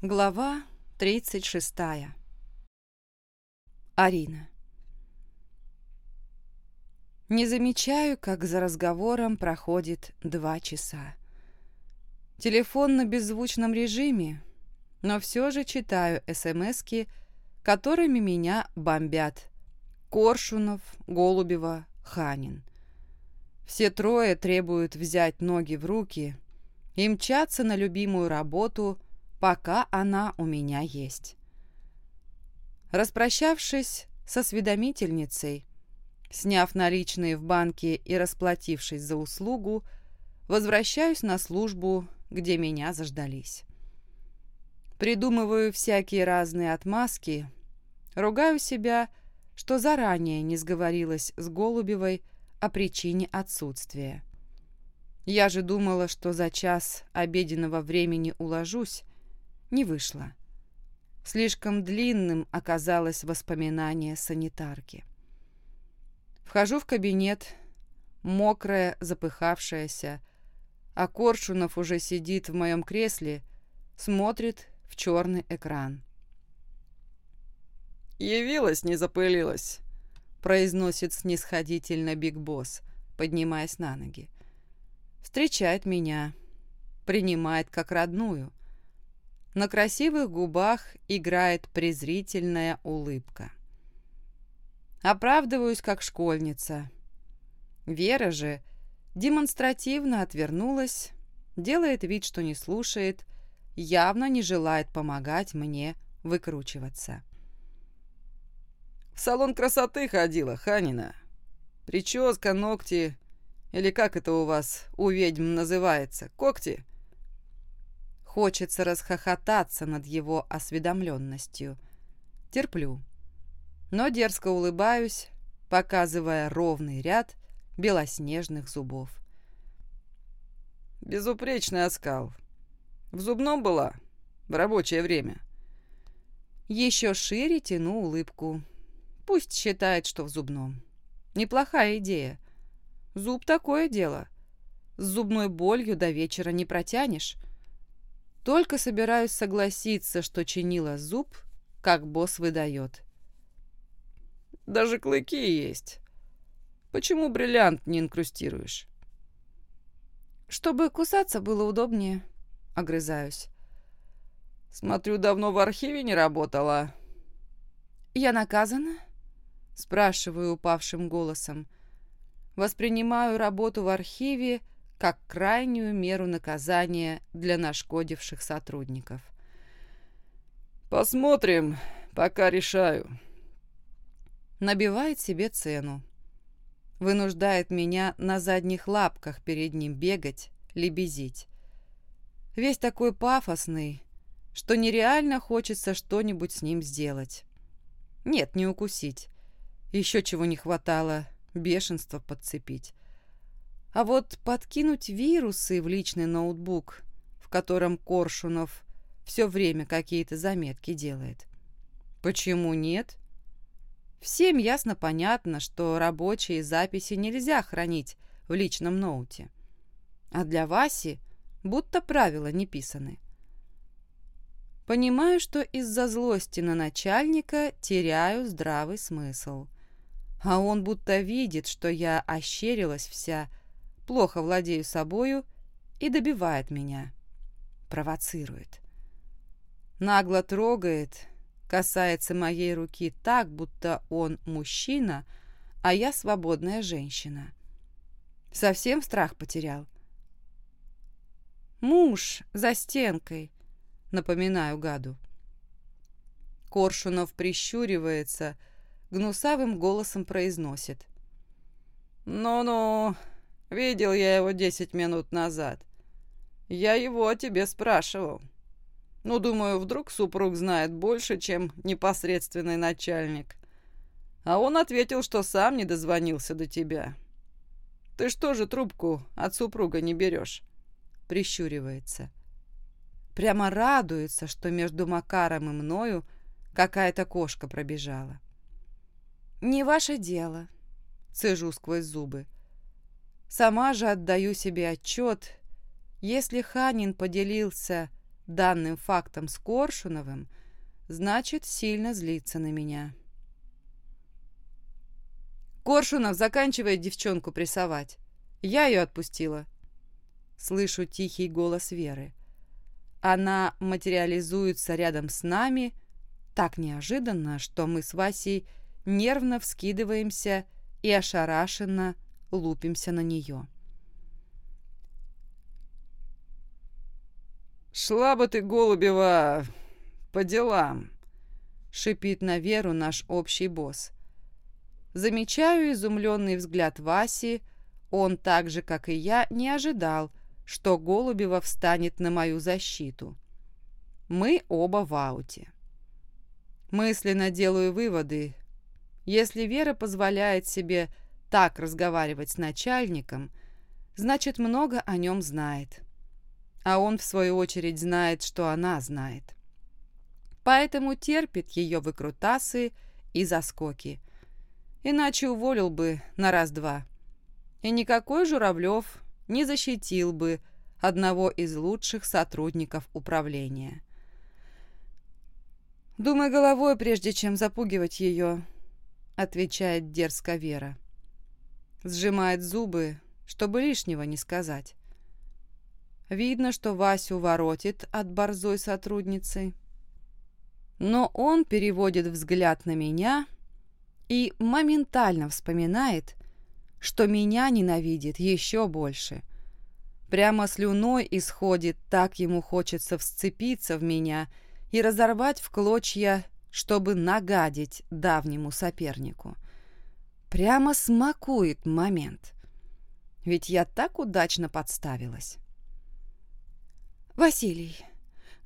Глава 36. Арина. Не замечаю, как за разговором проходит два часа. Телефон на беззвучном режиме, но все же читаю СМСки, которыми меня бомбят. Коршунов, Голубева, Ханин. Все трое требуют взять ноги в руки и мчаться на любимую работу – пока она у меня есть. Распрощавшись со осведомительницей, сняв наличные в банке и расплатившись за услугу, возвращаюсь на службу, где меня заждались. Придумываю всякие разные отмазки, ругаю себя, что заранее не сговорилась с Голубевой о причине отсутствия. Я же думала, что за час обеденного времени уложусь, не вышло. Слишком длинным оказалось воспоминание санитарки. Вхожу в кабинет, мокрая, запыхавшаяся, а Коршунов уже сидит в моем кресле, смотрит в черный экран. «Явилась, не запылилась», — произносит снисходительно Биг Босс, поднимаясь на ноги. Встречает меня, принимает как родную. На красивых губах играет презрительная улыбка. Оправдываюсь, как школьница. Вера же демонстративно отвернулась, делает вид, что не слушает, явно не желает помогать мне выкручиваться. «В салон красоты ходила, Ханина. Прическа, ногти, или как это у вас у ведьм называется, когти?» Хочется расхохотаться над его осведомленностью. Терплю. Но дерзко улыбаюсь, показывая ровный ряд белоснежных зубов. «Безупречный оскал. В зубном была? В рабочее время?» Еще шире тяну улыбку. Пусть считает, что в зубном. Неплохая идея. Зуб такое дело. С зубной болью до вечера не протянешь. Только собираюсь согласиться, что чинила зуб, как босс выдает. Даже клыки есть. Почему бриллиант не инкрустируешь? Чтобы кусаться было удобнее, огрызаюсь. Смотрю, давно в архиве не работала. Я наказана? Спрашиваю упавшим голосом. Воспринимаю работу в архиве как крайнюю меру наказания для нашкодивших сотрудников. «Посмотрим, пока решаю». Набивает себе цену. Вынуждает меня на задних лапках перед ним бегать, лебезить. Весь такой пафосный, что нереально хочется что-нибудь с ним сделать. Нет, не укусить. Еще чего не хватало, бешенство подцепить. А вот подкинуть вирусы в личный ноутбук, в котором Коршунов все время какие-то заметки делает. Почему нет? Всем ясно понятно, что рабочие записи нельзя хранить в личном ноуте. А для Васи будто правила не писаны. Понимаю, что из-за злости на начальника теряю здравый смысл. А он будто видит, что я ощерилась вся, плохо владею собою и добивает меня. Провоцирует. Нагло трогает, касается моей руки так, будто он мужчина, а я свободная женщина. Совсем страх потерял. «Муж за стенкой», — напоминаю гаду. Коршунов прищуривается, гнусавым голосом произносит. «Ну-ну, Видел я его десять минут назад. Я его о тебе спрашивал. Ну, думаю, вдруг супруг знает больше, чем непосредственный начальник. А он ответил, что сам не дозвонился до тебя. Ты что же трубку от супруга не берешь? Прищуривается. Прямо радуется, что между Макаром и мною какая-то кошка пробежала. «Не ваше дело», — цежу сквозь зубы. Сама же отдаю себе отчет, если Ханин поделился данным фактом с Коршуновым, значит, сильно злится на меня. Коршунов заканчивает девчонку прессовать. Я ее отпустила. Слышу тихий голос Веры. Она материализуется рядом с нами так неожиданно, что мы с Васей нервно вскидываемся и ошарашенно лупимся на нее. «Шла бы ты, Голубева, по делам», — шипит на Веру наш общий босс. Замечаю изумленный взгляд Васи. Он так же, как и я, не ожидал, что Голубева встанет на мою защиту. Мы оба в ауте. Мысленно делаю выводы. Если Вера позволяет себе так разговаривать с начальником, значит, много о нем знает. А он, в свою очередь, знает, что она знает. Поэтому терпит ее выкрутасы и заскоки. Иначе уволил бы на раз-два. И никакой Журавлев не защитил бы одного из лучших сотрудников управления. «Думай головой, прежде чем запугивать ее», — отвечает дерзко Вера. Сжимает зубы, чтобы лишнего не сказать. Видно, что Васю воротит от борзой сотрудницы. Но он переводит взгляд на меня и моментально вспоминает, что меня ненавидит еще больше. Прямо слюной исходит, так ему хочется вцепиться в меня и разорвать в клочья, чтобы нагадить давнему сопернику. Прямо смакует момент. Ведь я так удачно подставилась. «Василий,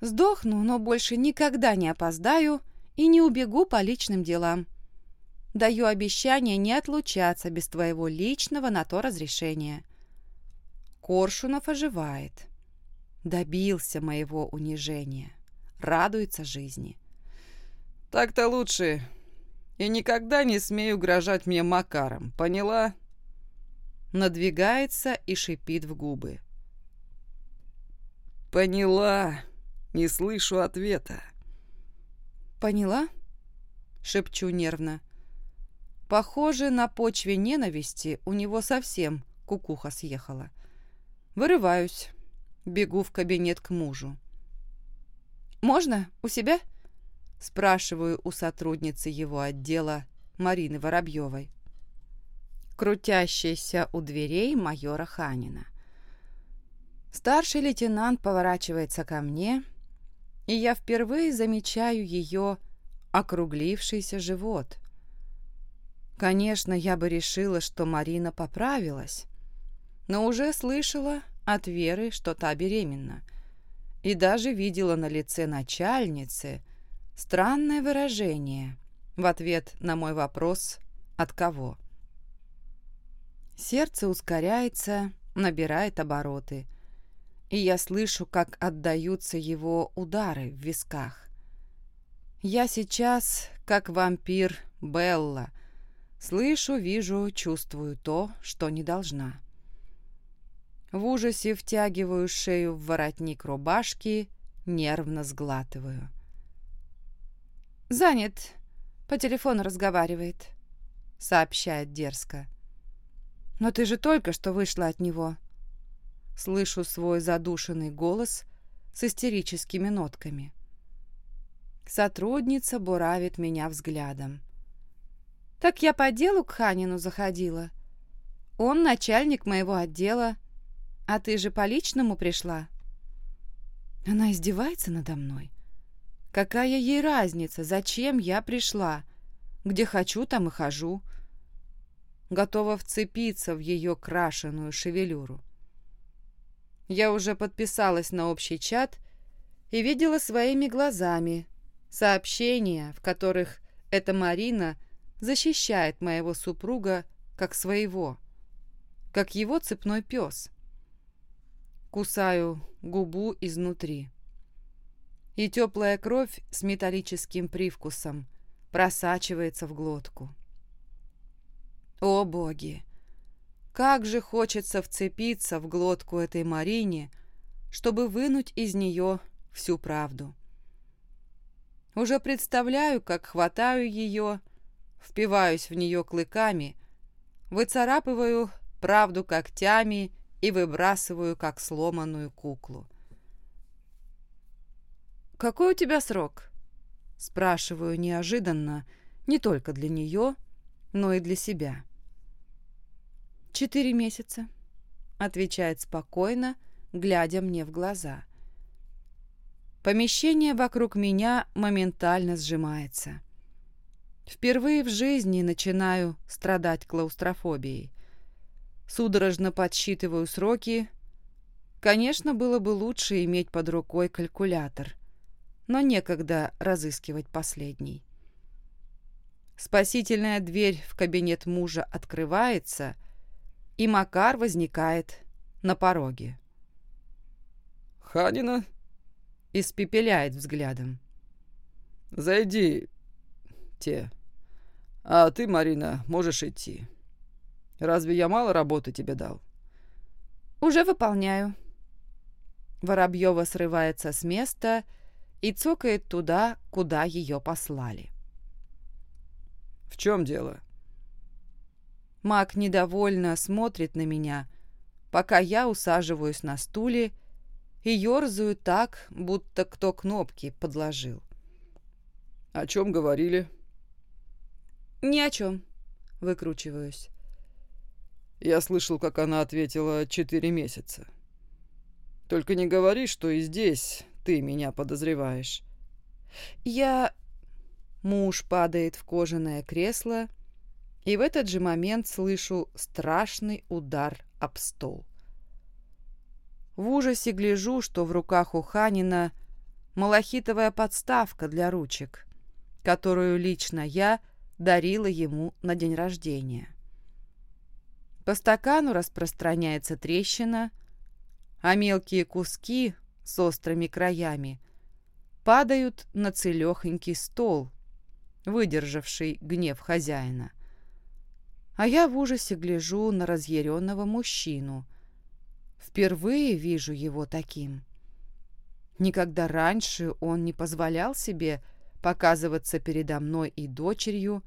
сдохну, но больше никогда не опоздаю и не убегу по личным делам. Даю обещание не отлучаться без твоего личного на то разрешения. Коршунов оживает. Добился моего унижения. Радуется жизни. Так-то лучше. И никогда не смею угрожать мне Макаром, поняла? Надвигается и шипит в губы. Поняла. Не слышу ответа. Поняла? Шепчу нервно. Похоже, на почве ненависти у него совсем кукуха съехала. Вырываюсь, бегу в кабинет к мужу. «Можно? У себя?» Спрашиваю у сотрудницы его отдела Марины Воробьевой, крутящейся у дверей майора Ханина. Старший лейтенант поворачивается ко мне, и я впервые замечаю ее округлившийся живот, Конечно, я бы решила, что Марина поправилась, но уже слышала от Веры, что та беременна, и даже видела на лице начальницы странное выражение в ответ на мой вопрос «от кого?». Сердце ускоряется, набирает обороты, и я слышу, как отдаются его удары в висках. Я сейчас, как вампир Белла, Слышу, вижу, чувствую то, что не должна. В ужасе втягиваю шею в воротник рубашки, нервно сглатываю. «Занят. По телефону разговаривает», — сообщает дерзко. «Но ты же только что вышла от него». Слышу свой задушенный голос с истерическими нотками. Сотрудница буравит меня взглядом. Так я по делу к Ханину заходила. Он начальник моего отдела, а ты же по личному пришла. Она издевается надо мной. Какая ей разница, зачем я пришла? Где хочу, там и хожу. Готова вцепиться в ее крашеную шевелюру. Я уже подписалась на общий чат и видела своими глазами сообщения, в которых эта Марина – защищает моего супруга как своего, как его цепной пес. Кусаю губу изнутри. И теплая кровь с металлическим привкусом просачивается в глотку. О боги! Как же хочется вцепиться в глотку этой Марине, чтобы вынуть из нее всю правду. Уже представляю, как хватаю ее, впиваюсь в нее клыками, выцарапываю правду когтями и выбрасываю, как сломанную куклу. «Какой у тебя срок?» Спрашиваю неожиданно, не только для нее, но и для себя. «Четыре месяца», — отвечает спокойно, глядя мне в глаза. Помещение вокруг меня моментально сжимается. Впервые в жизни начинаю страдать клаустрофобией. Судорожно подсчитываю сроки. Конечно, было бы лучше иметь под рукой калькулятор, но некогда разыскивать последний. Спасительная дверь в кабинет мужа открывается, и Макар возникает на пороге. «Ханина?» испепеляет взглядом. «Зайди, те. А ты, Марина, можешь идти. Разве я мало работы тебе дал?» «Уже выполняю». Воробьева срывается с места и цокает туда, куда ее послали. «В чем дело?» Мак недовольно смотрит на меня, пока я усаживаюсь на стуле и ерзаю так, будто кто кнопки подложил. «О чем говорили?» «Ни о чем», — выкручиваюсь. Я слышал, как она ответила четыре месяца. Только не говори, что и здесь ты меня подозреваешь. Я... Муж падает в кожаное кресло, и в этот же момент слышу страшный удар об стол. В ужасе гляжу, что в руках у Ханина малахитовая подставка для ручек, которую лично я дарила ему на день рождения. По стакану распространяется трещина, а мелкие куски с острыми краями падают на целехонький стол, выдержавший гнев хозяина. А я в ужасе гляжу на разъяренного мужчину, Впервые вижу его таким. Никогда раньше он не позволял себе показываться передо мной и дочерью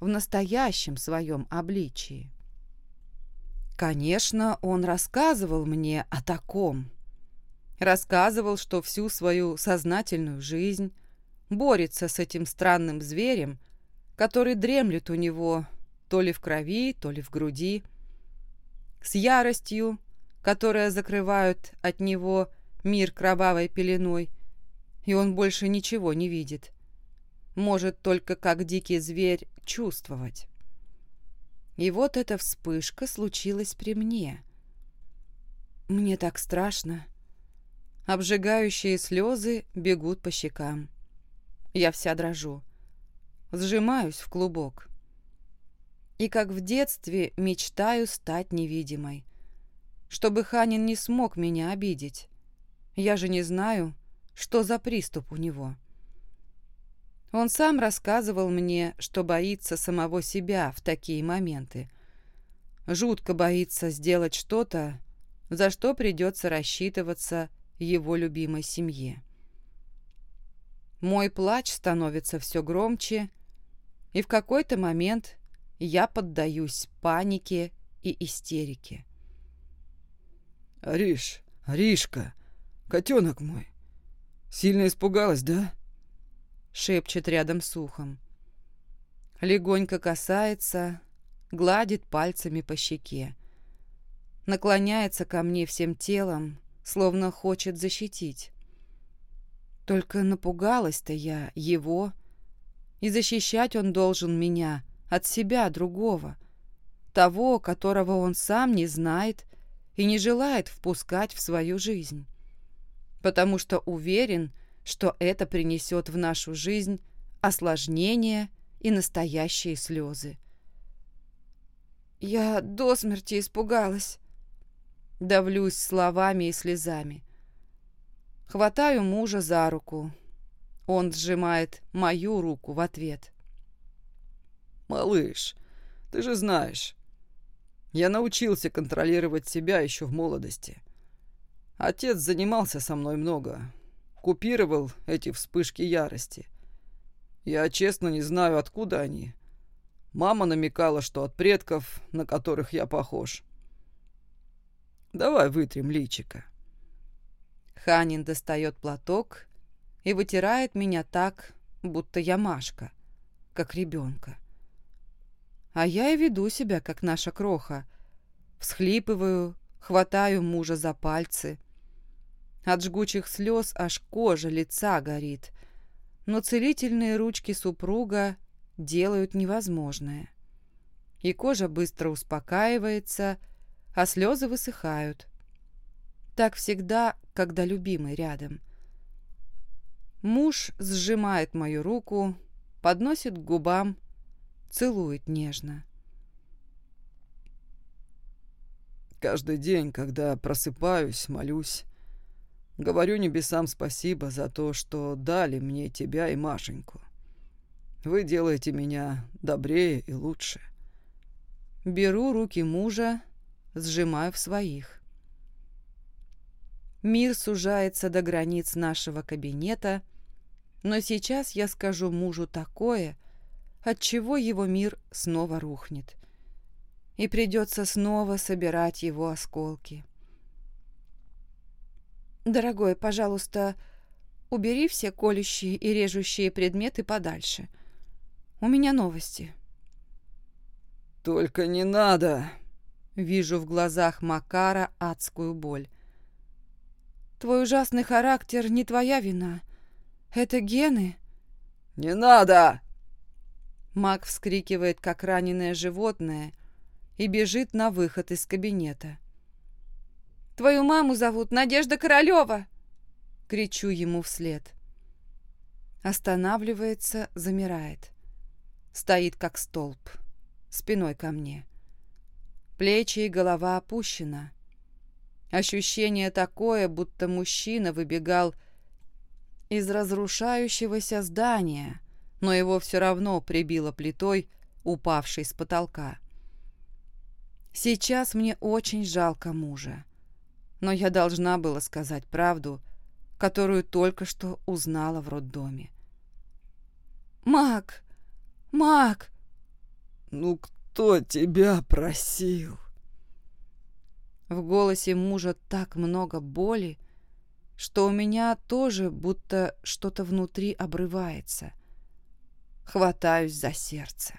в настоящем своем обличии. Конечно, он рассказывал мне о таком. Рассказывал, что всю свою сознательную жизнь борется с этим странным зверем, который дремлет у него то ли в крови, то ли в груди, с яростью, которые закрывают от него мир кровавой пеленой, и он больше ничего не видит. Может только как дикий зверь чувствовать. И вот эта вспышка случилась при мне. Мне так страшно. Обжигающие слезы бегут по щекам. Я вся дрожу. Сжимаюсь в клубок. И как в детстве мечтаю стать невидимой чтобы Ханин не смог меня обидеть. Я же не знаю, что за приступ у него. Он сам рассказывал мне, что боится самого себя в такие моменты. Жутко боится сделать что-то, за что придется рассчитываться его любимой семье. Мой плач становится все громче, и в какой-то момент я поддаюсь панике и истерике. «Ариш, Аришка, котенок мой, сильно испугалась, да?» Шепчет рядом с ухом. Легонько касается, гладит пальцами по щеке. Наклоняется ко мне всем телом, словно хочет защитить. Только напугалась-то я его, и защищать он должен меня от себя другого, того, которого он сам не знает и не желает впускать в свою жизнь, потому что уверен, что это принесет в нашу жизнь осложнения и настоящие слезы. Я до смерти испугалась. Давлюсь словами и слезами. Хватаю мужа за руку. Он сжимает мою руку в ответ. «Малыш, ты же знаешь, я научился контролировать себя еще в молодости. Отец занимался со мной много. купировал эти вспышки ярости. Я честно не знаю, откуда они. Мама намекала, что от предков, на которых я похож. Давай вытрем личика. Ханин достает платок и вытирает меня так, будто я Машка, как ребенка. А я и веду себя, как наша кроха. Всхлипываю, хватаю мужа за пальцы. От жгучих слез аж кожа лица горит, но целительные ручки супруга делают невозможное. И кожа быстро успокаивается, а слезы высыхают. Так всегда, когда любимый рядом. Муж сжимает мою руку, подносит к губам, целует нежно. Каждый день, когда просыпаюсь, молюсь, говорю небесам спасибо за то, что дали мне тебя и Машеньку. Вы делаете меня добрее и лучше. Беру руки мужа, сжимаю в своих. Мир сужается до границ нашего кабинета, но сейчас я скажу мужу такое, от чего его мир снова рухнет. И придется снова собирать его осколки. «Дорогой, пожалуйста, убери все колющие и режущие предметы подальше. У меня новости». «Только не надо!» Вижу в глазах Макара адскую боль. «Твой ужасный характер не твоя вина. Это гены». «Не надо!» Мак вскрикивает, как раненое животное, и бежит на выход из кабинета. «Твою маму зовут Надежда Королева!» Кричу ему вслед. Останавливается, замирает. Стоит, как столб, спиной ко мне. Плечи и голова опущена. Ощущение такое, будто мужчина выбегал из разрушающегося здания, но его все равно прибило плитой, упавшей с потолка. Сейчас мне очень жалко мужа, но я должна была сказать правду, которую только что узнала в роддоме. «Мак! Мак!» «Ну кто тебя просил?» В голосе мужа так много боли, что у меня тоже будто что-то внутри обрывается. Хватаюсь за сердце.